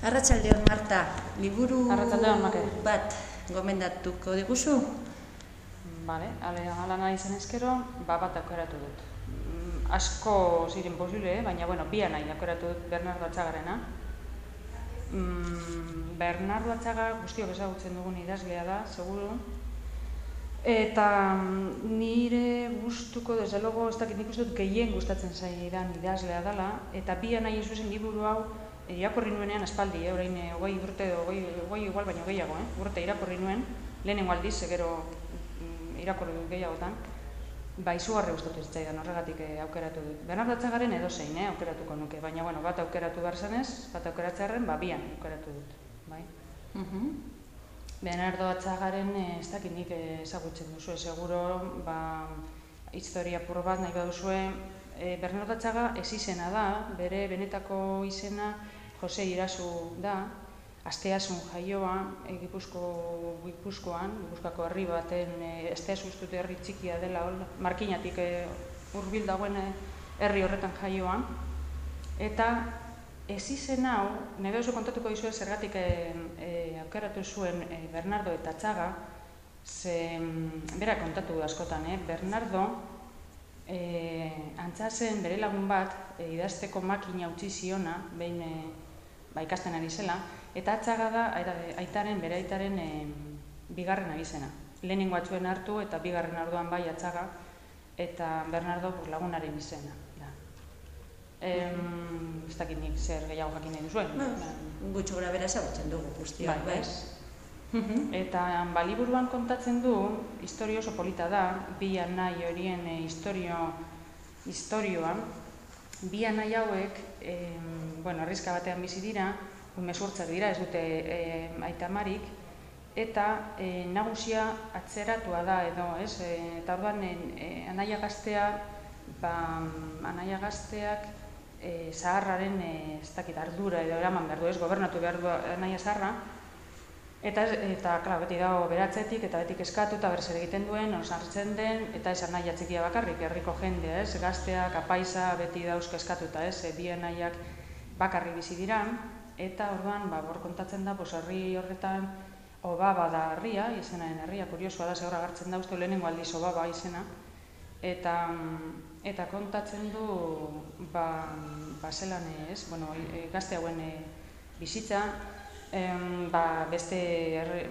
Arratsaldeon Marta, liburu bat gomendatuko diguzu? Bale, ale, ala nahi zen ezkero, ba bat aukeratu dut. Mm, Asko ziren posible, baina, bueno, bia nahi aukeratu dut Bernardo Atxagarena. Mm, Bernardo Atxaga guztiok ezagutzen dugun idazlea da, seguru. Eta mm, nire gustuko, desde logo, ez dakit nik uste dut gehien gustatzen zaidan idazlea dela, eta bia nahi zuzen liburu hau irakurri nuenean aspaldi, eh, orain eh, hogei urte, hogei, hogei igual baino gehiago, eh, urte irakurri nuen, lehenengo aldiz, gero mm, irakurri dut gehiagotan, ba, izugarri gustatu zitzaidan horregatik eh, aukeratu dut. Bernardo Atxagaren edo zein, eh, aukeratuko nuke, baina, bueno, bat aukeratu behar zenez, bat aukeratzearen, ba, bian aukeratu dut, bai. Mhm. Bernardo Atxagaren eh, ez dakit nik ezagutzen duzu, seguro, ba, historia pur bat nahi baduzue, e, Bernardo Atxaga ez izena da, bere benetako izena Jose Irazu da, Asteasun jaioa, e, Gipuzko, Gipuzkoan, Gipuzkoako herri baten, e, Asteasun ustute herri txikia dela, hor, markinatik e, hurbil dagoen e, herri horretan jaioa, eta ez izen hau, nire oso kontatuko dizue zergatik e, e, aukeratu zuen e, Bernardo eta Txaga, ze, bera kontatu askotan, eh? Bernardo, e, antza zen bere lagun bat, e, idazteko makina utzi ziona, behin e, ba, ikasten ari zela, eta atzaga da aitaren, bere aitaren e, bigarren abizena. Lehenengo atzuen hartu eta bigarren arduan bai atzaga, eta Bernardo pues, lagunaren izena. Da. Em, ez dakit nik zer gehiago jakin nahi duzuen. Ba, Gutxo gora bera ezagutzen dugu guztiak, Bai, bai? Eta ba, liburuan kontatzen du, historio oso polita da, bi nahi horien e, historio, historioa. Bi nahi hauek, e, bueno, arriska batean bizi dira, umezurtzak dira, ez dute e, aitamarik, eta e, nagusia atzeratua da edo, ez? E, eta orduan, e, anaia gaztea, ba, anaia gazteak e, zaharraren, e, ez dakit, ardura edo eraman behar du, ez? Gobernatu behar du anaia zaharra, Eta, eta klar, beti dago beratzetik eta betik eskatu eta berzer egiten duen, osartzen den, eta esan nahi txikia bakarrik, herriko jendea, ez, gazteak, apaisa, beti dauzko eskatuta, ez, bien nahiak bakarrik bizi dira, eta orduan, ba, bor kontatzen da, pues, herri horretan, obaba da herria, izenaren herria, kuriosoa da, zehor agartzen da, uste lehenengo aldiz obaba izena, eta, eta kontatzen du, ba, ba zelan, ez, bueno, e, gazte hauen e, bizitza, em, ba, beste herri-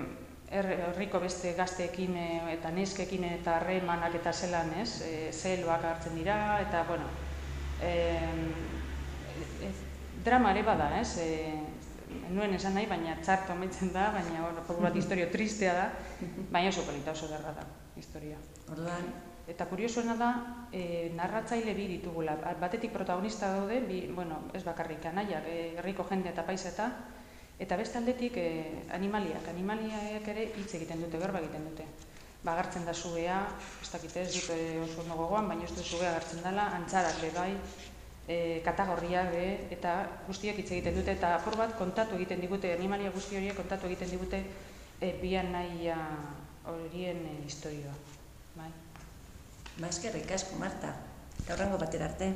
herri- herriko beste gazteekin e, eta neskekin eta harremanak eta zelan, ez? E, zeloak hartzen dira eta bueno, em, e, drama ere bada, ez? E, nuen esan nahi, baina txarto amaitzen da, baina hor, apur bat historio tristea da, baina oso polita oso derra da, historia. Orduan, Eta kuriosoena da, e, narratzaile bi ditugula. Batetik protagonista daude, bi, bueno, ez bakarrik anaiak, e, herriko jende eta paiseta, eta beste aldetik e, animaliak. Animaliak ere hitz egiten dute, berba egiten dute. Ba, agertzen da zubea, ez dakite ez dute oso ondo gogoan, baina ez dut zubea agertzen dela, antzarak bai, e, katagorriak be, eta guztiak hitz egiten dute, eta apur bat kontatu egiten digute, animalia guzti horiek kontatu egiten digute, e, bian nahia horien e, historioa. Bai. ba eskerrik asko, Marta. Eta horrengo batera arte.